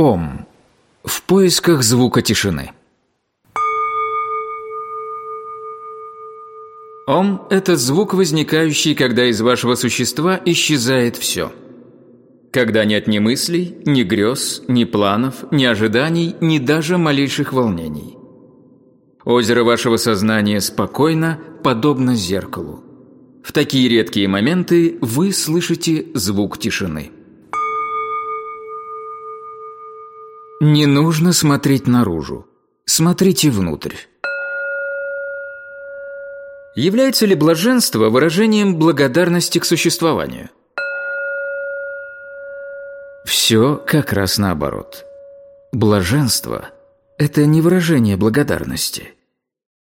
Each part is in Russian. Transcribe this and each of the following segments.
Ом. В поисках звука тишины. Ом – это звук, возникающий, когда из вашего существа исчезает все. Когда нет ни мыслей, ни грез, ни планов, ни ожиданий, ни даже малейших волнений. Озеро вашего сознания спокойно, подобно зеркалу. В такие редкие моменты вы слышите звук тишины. Не нужно смотреть наружу. Смотрите внутрь. Является ли блаженство выражением благодарности к существованию? Все как раз наоборот. Блаженство – это не выражение благодарности.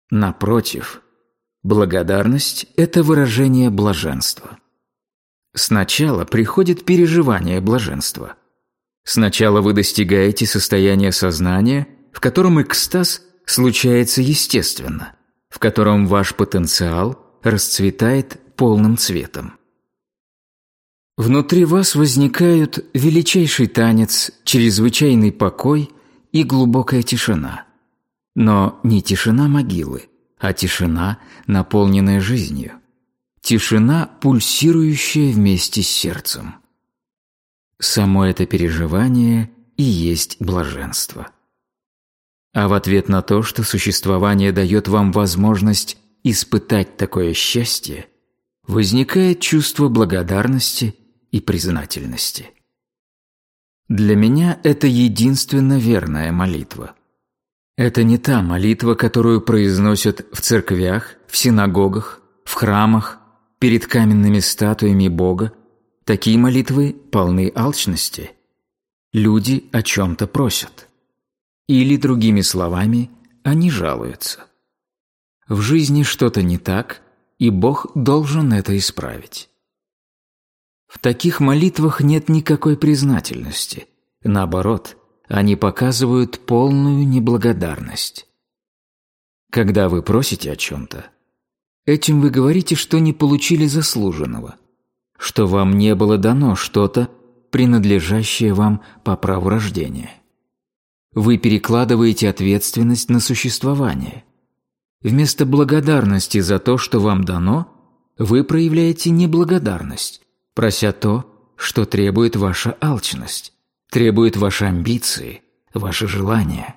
Напротив, благодарность – это выражение блаженства. Сначала приходит переживание блаженства – Сначала вы достигаете состояния сознания, в котором экстаз случается естественно, в котором ваш потенциал расцветает полным цветом. Внутри вас возникают величайший танец, чрезвычайный покой и глубокая тишина. Но не тишина могилы, а тишина, наполненная жизнью. Тишина, пульсирующая вместе с сердцем. Само это переживание и есть блаженство. А в ответ на то, что существование дает вам возможность испытать такое счастье, возникает чувство благодарности и признательности. Для меня это единственно верная молитва. Это не та молитва, которую произносят в церквях, в синагогах, в храмах, перед каменными статуями Бога, Такие молитвы полны алчности. Люди о чем-то просят. Или, другими словами, они жалуются. В жизни что-то не так, и Бог должен это исправить. В таких молитвах нет никакой признательности. Наоборот, они показывают полную неблагодарность. Когда вы просите о чем-то, этим вы говорите, что не получили заслуженного – что вам не было дано что-то, принадлежащее вам по праву рождения. Вы перекладываете ответственность на существование. Вместо благодарности за то, что вам дано, вы проявляете неблагодарность, прося то, что требует ваша алчность, требует ваши амбиции, ваши желания.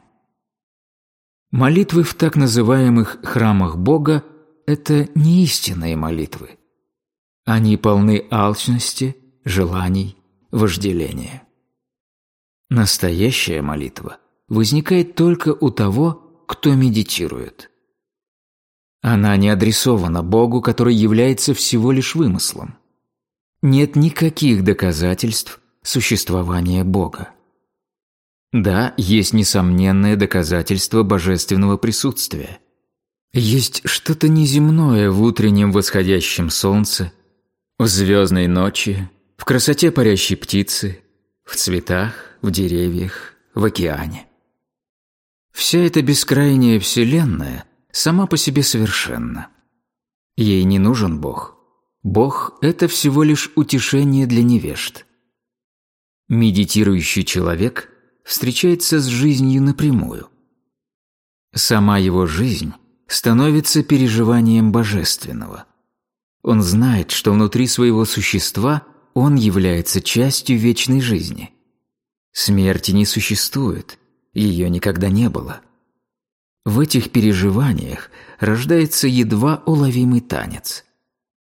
Молитвы в так называемых храмах Бога – это не истинные молитвы. Они полны алчности, желаний, вожделения. Настоящая молитва возникает только у того, кто медитирует. Она не адресована Богу, который является всего лишь вымыслом. Нет никаких доказательств существования Бога. Да, есть несомненное доказательство божественного присутствия. Есть что-то неземное в утреннем восходящем солнце, в звездной ночи, в красоте парящей птицы, в цветах, в деревьях, в океане. Вся эта бескрайняя вселенная сама по себе совершенна. Ей не нужен Бог. Бог – это всего лишь утешение для невежд. Медитирующий человек встречается с жизнью напрямую. Сама его жизнь становится переживанием божественного. Он знает, что внутри своего существа он является частью вечной жизни. Смерти не существует, ее никогда не было. В этих переживаниях рождается едва уловимый танец.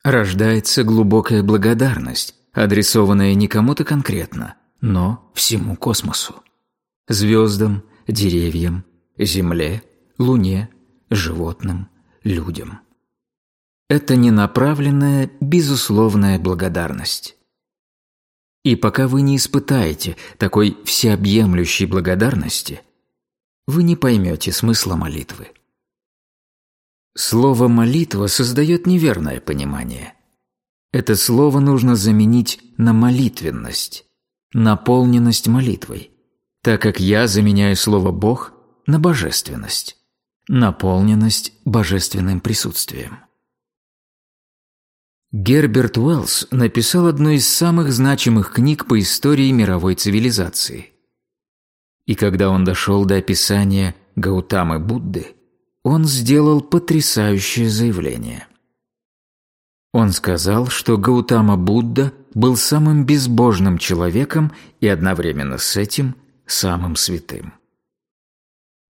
Рождается глубокая благодарность, адресованная не кому-то конкретно, но всему космосу. Звездам, деревьям, Земле, Луне, животным, людям. Это ненаправленная, безусловная благодарность. И пока вы не испытаете такой всеобъемлющей благодарности, вы не поймете смысла молитвы. Слово «молитва» создает неверное понимание. Это слово нужно заменить на молитвенность, наполненность молитвой, так как я заменяю слово «Бог» на божественность, наполненность божественным присутствием. Герберт Уэллс написал одну из самых значимых книг по истории мировой цивилизации. И когда он дошел до описания Гаутамы Будды, он сделал потрясающее заявление. Он сказал, что Гаутама Будда был самым безбожным человеком и одновременно с этим самым святым.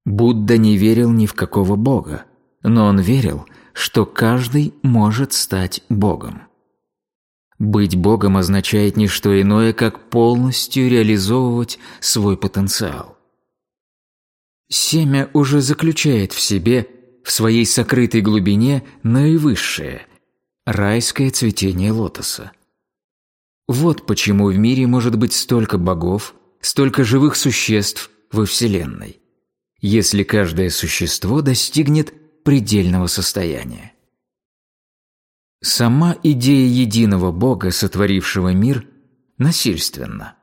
Будда не верил ни в какого бога, но он верил, что каждый может стать богом. Быть богом означает не что иное, как полностью реализовывать свой потенциал. Семя уже заключает в себе, в своей сокрытой глубине, наивысшее – райское цветение лотоса. Вот почему в мире может быть столько богов, столько живых существ во Вселенной, если каждое существо достигнет предельного состояния. Сама идея единого Бога, сотворившего мир, насильственна.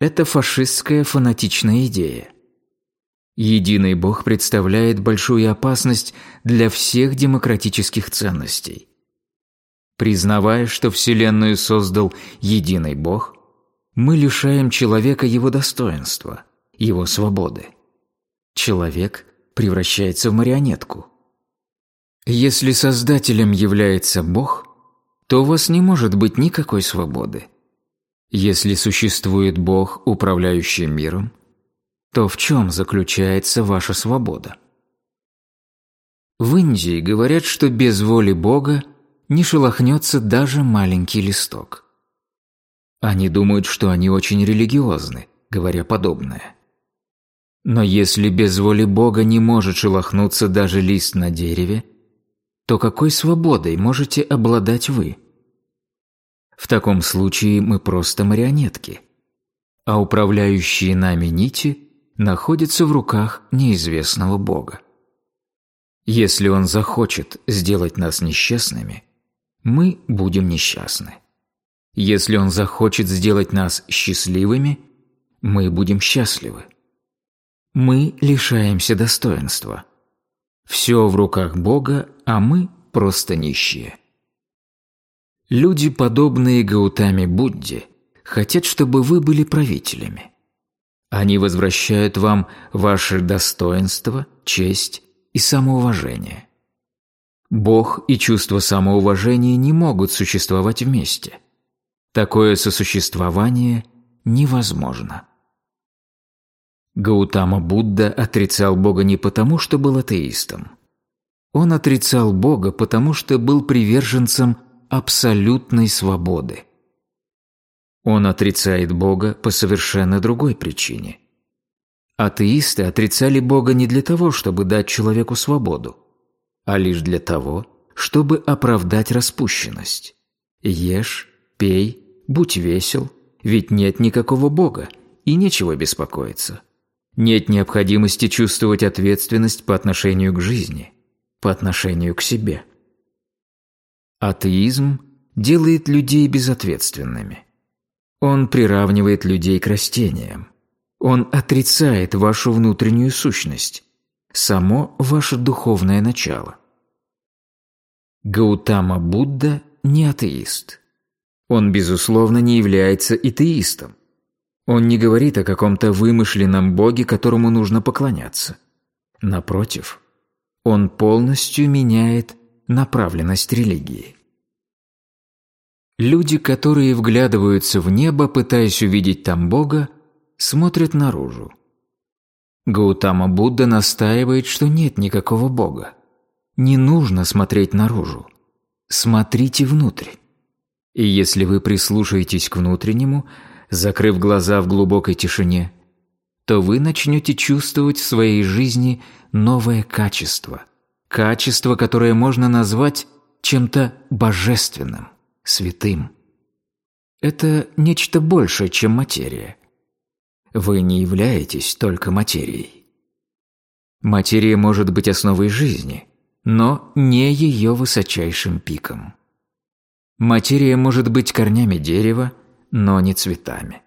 Это фашистская фанатичная идея. Единый Бог представляет большую опасность для всех демократических ценностей. Признавая, что Вселенную создал единый Бог, мы лишаем человека его достоинства, его свободы. Человек превращается в марионетку. Если Создателем является Бог, то у вас не может быть никакой свободы. Если существует Бог, управляющий миром, то в чем заключается ваша свобода? В Индии говорят, что без воли Бога не шелохнется даже маленький листок. Они думают, что они очень религиозны, говоря подобное. Но если без воли Бога не может шелохнуться даже лист на дереве, то какой свободой можете обладать вы? В таком случае мы просто марионетки, а управляющие нами нити находятся в руках неизвестного Бога. Если Он захочет сделать нас несчастными, мы будем несчастны. Если Он захочет сделать нас счастливыми, мы будем счастливы мы лишаемся достоинства. Все в руках Бога, а мы просто нищие. Люди, подобные Гаутаме Будде, хотят, чтобы вы были правителями. Они возвращают вам ваше достоинство, честь и самоуважение. Бог и чувство самоуважения не могут существовать вместе. Такое сосуществование невозможно. Гаутама Будда отрицал Бога не потому, что был атеистом. Он отрицал Бога, потому что был приверженцем абсолютной свободы. Он отрицает Бога по совершенно другой причине. Атеисты отрицали Бога не для того, чтобы дать человеку свободу, а лишь для того, чтобы оправдать распущенность. Ешь, пей, будь весел, ведь нет никакого Бога, и нечего беспокоиться. Нет необходимости чувствовать ответственность по отношению к жизни, по отношению к себе. Атеизм делает людей безответственными. Он приравнивает людей к растениям. Он отрицает вашу внутреннюю сущность, само ваше духовное начало. Гаутама Будда не атеист. Он, безусловно, не является атеистом. Он не говорит о каком-то вымышленном боге, которому нужно поклоняться. Напротив, он полностью меняет направленность религии. Люди, которые вглядываются в небо, пытаясь увидеть там Бога, смотрят наружу. Гаутама Будда настаивает, что нет никакого Бога. Не нужно смотреть наружу. Смотрите внутрь. И если вы прислушаетесь к внутреннему – закрыв глаза в глубокой тишине, то вы начнете чувствовать в своей жизни новое качество. Качество, которое можно назвать чем-то божественным, святым. Это нечто большее, чем материя. Вы не являетесь только материей. Материя может быть основой жизни, но не ее высочайшим пиком. Материя может быть корнями дерева, но не цветами.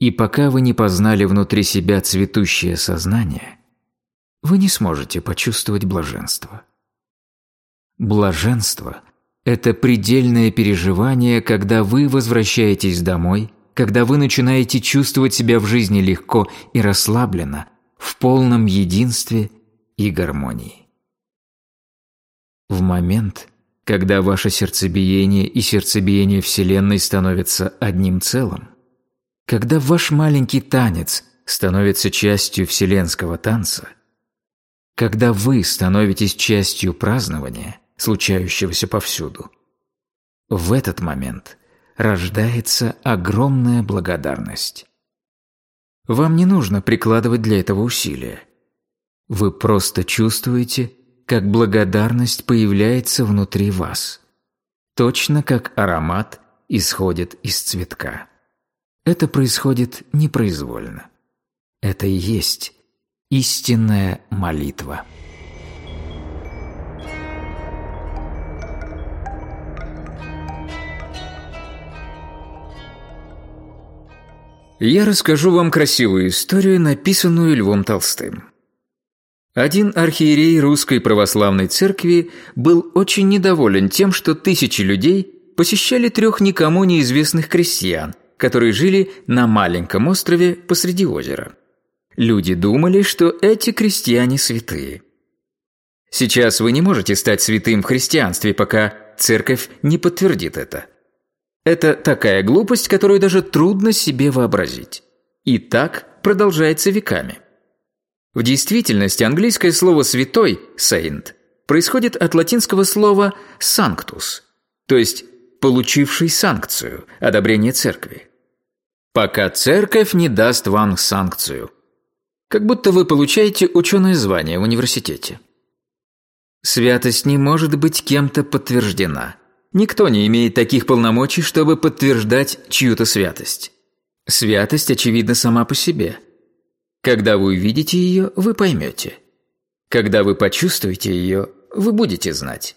И пока вы не познали внутри себя цветущее сознание, вы не сможете почувствовать блаженство. Блаженство – это предельное переживание, когда вы возвращаетесь домой когда вы начинаете чувствовать себя в жизни легко и расслабленно, в полном единстве и гармонии. В момент, когда ваше сердцебиение и сердцебиение Вселенной становятся одним целым, когда ваш маленький танец становится частью вселенского танца, когда вы становитесь частью празднования, случающегося повсюду, в этот момент рождается огромная благодарность. Вам не нужно прикладывать для этого усилия. Вы просто чувствуете, как благодарность появляется внутри вас, точно как аромат исходит из цветка. Это происходит непроизвольно. Это и есть истинная молитва. Я расскажу вам красивую историю, написанную Львом Толстым. Один архиерей русской православной церкви был очень недоволен тем, что тысячи людей посещали трех никому неизвестных крестьян, которые жили на маленьком острове посреди озера. Люди думали, что эти крестьяне святые. Сейчас вы не можете стать святым в христианстве, пока церковь не подтвердит это. Это такая глупость, которую даже трудно себе вообразить. И так продолжается веками. В действительности английское слово «святой» – «saint» происходит от латинского слова «sanctus», то есть «получивший санкцию», одобрение церкви пока церковь не даст вам санкцию. Как будто вы получаете ученое звание в университете. Святость не может быть кем-то подтверждена. Никто не имеет таких полномочий, чтобы подтверждать чью-то святость. Святость очевидна сама по себе. Когда вы увидите ее, вы поймете. Когда вы почувствуете ее, вы будете знать.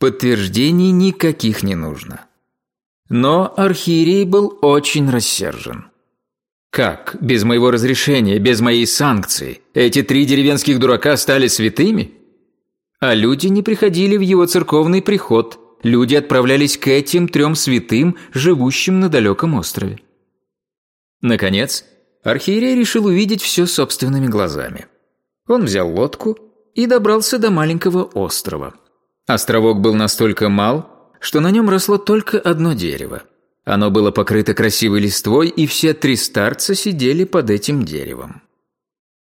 Подтверждений никаких не нужно. Но архиерей был очень рассержен. Как, без моего разрешения, без моей санкции, эти три деревенских дурака стали святыми? А люди не приходили в его церковный приход, люди отправлялись к этим трем святым, живущим на далеком острове. Наконец, архиерей решил увидеть все собственными глазами. Он взял лодку и добрался до маленького острова. Островок был настолько мал, что на нем росло только одно дерево. Оно было покрыто красивой листвой, и все три старца сидели под этим деревом.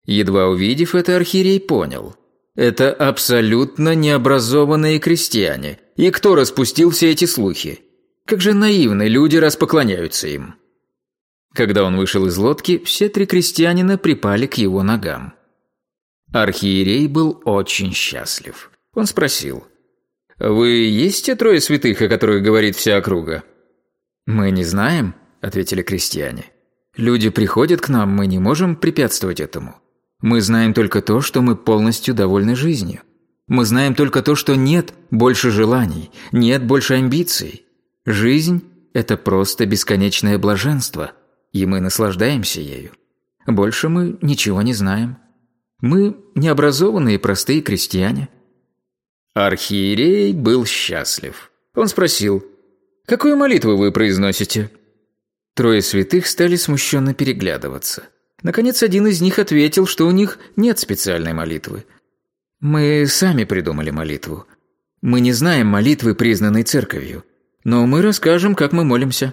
Едва увидев это, архиерей понял. Это абсолютно необразованные крестьяне. И кто распустил все эти слухи? Как же наивны люди распоклоняются им. Когда он вышел из лодки, все три крестьянина припали к его ногам. Архиерей был очень счастлив. Он спросил, «Вы есть те трое святых, о которых говорит вся округа?» «Мы не знаем», – ответили крестьяне. «Люди приходят к нам, мы не можем препятствовать этому. Мы знаем только то, что мы полностью довольны жизнью. Мы знаем только то, что нет больше желаний, нет больше амбиций. Жизнь – это просто бесконечное блаженство, и мы наслаждаемся ею. Больше мы ничего не знаем. Мы необразованные простые крестьяне – Архиерей был счастлив. Он спросил, «Какую молитву вы произносите?» Трое святых стали смущенно переглядываться. Наконец, один из них ответил, что у них нет специальной молитвы. «Мы сами придумали молитву. Мы не знаем молитвы, признанной церковью, но мы расскажем, как мы молимся.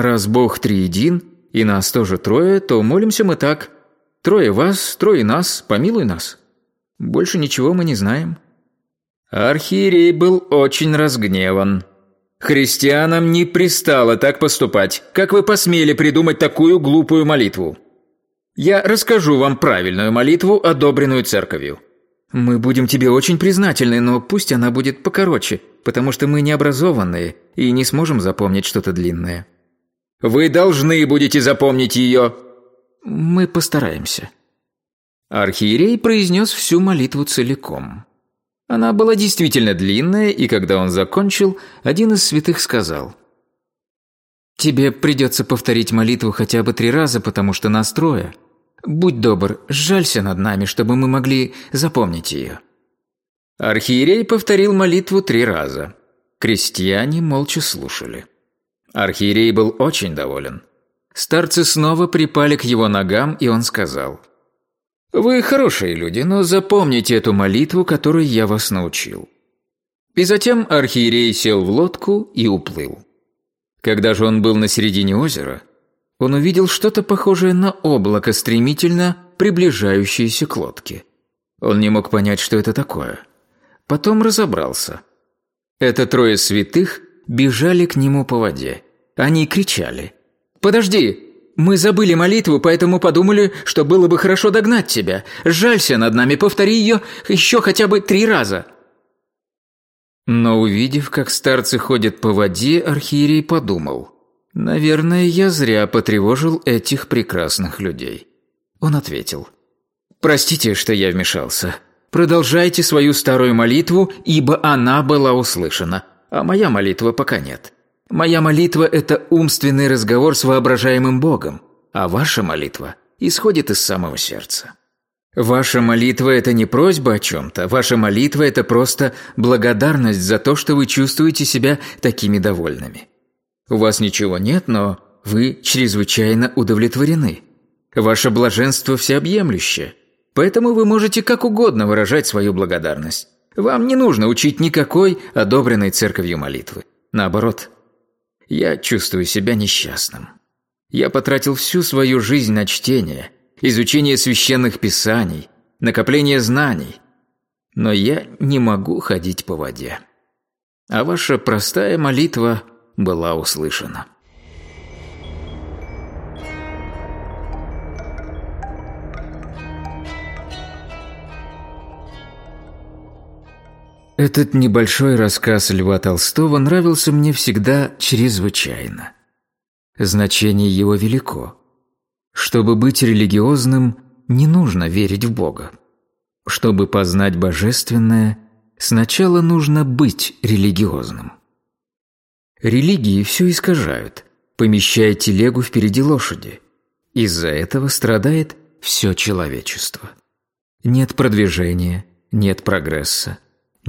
Раз Бог триедин, и нас тоже трое, то молимся мы так. Трое вас, трое нас, помилуй нас. Больше ничего мы не знаем». Архиерей был очень разгневан. «Христианам не пристало так поступать. Как вы посмели придумать такую глупую молитву? Я расскажу вам правильную молитву, одобренную церковью». «Мы будем тебе очень признательны, но пусть она будет покороче, потому что мы необразованные и не сможем запомнить что-то длинное». «Вы должны будете запомнить ее». «Мы постараемся». Архиерей произнес всю молитву целиком. Она была действительно длинная, и когда он закончил, один из святых сказал, «Тебе придется повторить молитву хотя бы три раза, потому что нас трое. Будь добр, сжалься над нами, чтобы мы могли запомнить ее». Архиерей повторил молитву три раза. Крестьяне молча слушали. Архиерей был очень доволен. Старцы снова припали к его ногам, и он сказал, «Вы хорошие люди, но запомните эту молитву, которой я вас научил». И затем архиерей сел в лодку и уплыл. Когда же он был на середине озера, он увидел что-то похожее на облако, стремительно приближающееся к лодке. Он не мог понять, что это такое. Потом разобрался. Это трое святых бежали к нему по воде. Они кричали. «Подожди! Мы забыли молитву, поэтому подумали, что было бы хорошо догнать тебя. Жалься над нами, повтори ее еще хотя бы три раза!» Но увидев, как старцы ходят по воде, архиерей подумал, «Наверное, я зря потревожил этих прекрасных людей». Он ответил, «Простите, что я вмешался. Продолжайте свою старую молитву, ибо она была услышана, а моя молитва пока нет. Моя молитва – это умственный разговор с воображаемым Богом, а ваша молитва исходит из самого сердца». Ваша молитва – это не просьба о чем-то. Ваша молитва – это просто благодарность за то, что вы чувствуете себя такими довольными. У вас ничего нет, но вы чрезвычайно удовлетворены. Ваше блаженство всеобъемлющее. Поэтому вы можете как угодно выражать свою благодарность. Вам не нужно учить никакой одобренной церковью молитвы. Наоборот, я чувствую себя несчастным. Я потратил всю свою жизнь на чтение – изучение священных писаний, накопление знаний. Но я не могу ходить по воде. А ваша простая молитва была услышана. Этот небольшой рассказ Льва Толстого нравился мне всегда чрезвычайно. Значение его велико. Чтобы быть религиозным, не нужно верить в Бога. Чтобы познать божественное, сначала нужно быть религиозным. Религии все искажают, помещая телегу впереди лошади. Из-за этого страдает все человечество. Нет продвижения, нет прогресса,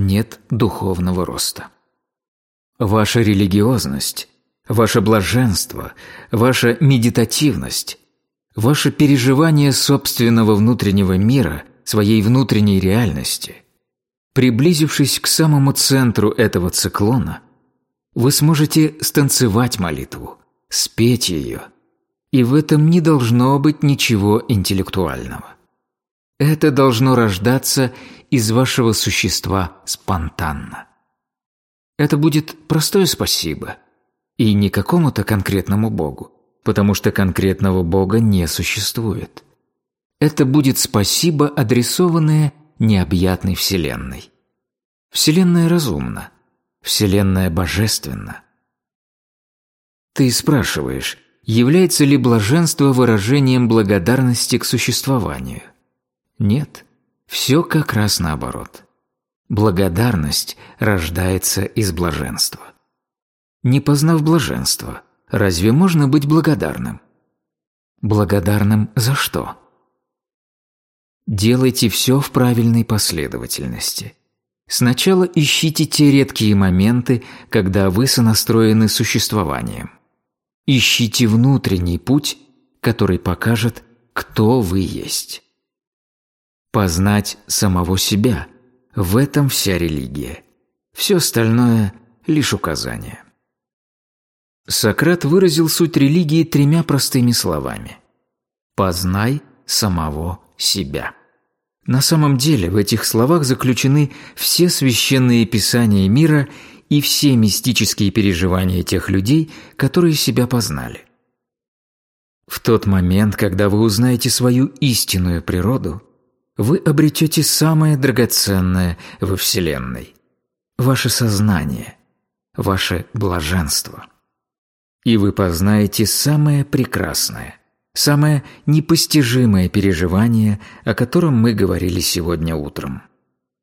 нет духовного роста. Ваша религиозность, ваше блаженство, ваша медитативность Ваше переживание собственного внутреннего мира, своей внутренней реальности, приблизившись к самому центру этого циклона, вы сможете станцевать молитву, спеть ее, и в этом не должно быть ничего интеллектуального. Это должно рождаться из вашего существа спонтанно. Это будет простое спасибо, и не какому-то конкретному Богу, потому что конкретного Бога не существует. Это будет спасибо, адресованное необъятной Вселенной. Вселенная разумна, Вселенная божественна. Ты спрашиваешь, является ли блаженство выражением благодарности к существованию? Нет, все как раз наоборот. Благодарность рождается из блаженства. Не познав блаженство – Разве можно быть благодарным? Благодарным за что? Делайте все в правильной последовательности. Сначала ищите те редкие моменты, когда вы сонастроены существованием. Ищите внутренний путь, который покажет, кто вы есть. Познать самого себя – в этом вся религия. Все остальное – лишь указания. Сократ выразил суть религии тремя простыми словами. «Познай самого себя». На самом деле в этих словах заключены все священные писания мира и все мистические переживания тех людей, которые себя познали. В тот момент, когда вы узнаете свою истинную природу, вы обретете самое драгоценное во Вселенной – ваше сознание, ваше блаженство – и вы познаете самое прекрасное, самое непостижимое переживание, о котором мы говорили сегодня утром.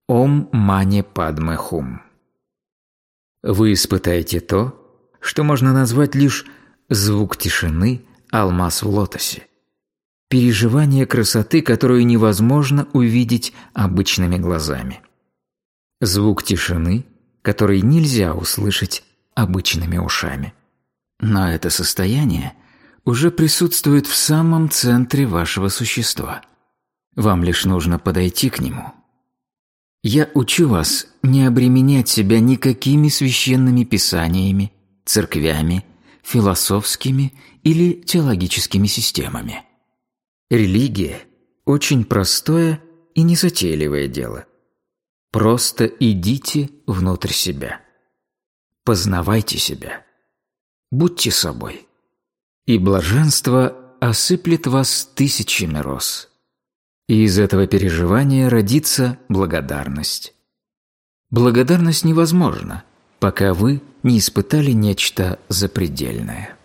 Ом Мане Падме Хум. Вы испытаете то, что можно назвать лишь звук тишины, алмаз в лотосе. Переживание красоты, которую невозможно увидеть обычными глазами. Звук тишины, который нельзя услышать обычными ушами. Но это состояние уже присутствует в самом центре вашего существа. Вам лишь нужно подойти к нему. Я учу вас не обременять себя никакими священными писаниями, церквями, философскими или теологическими системами. Религия – очень простое и незатейливое дело. Просто идите внутрь себя. Познавайте себя. Будьте собой. И блаженство осыплет вас тысячами роз. И из этого переживания родится благодарность. Благодарность невозможна, пока вы не испытали нечто запредельное.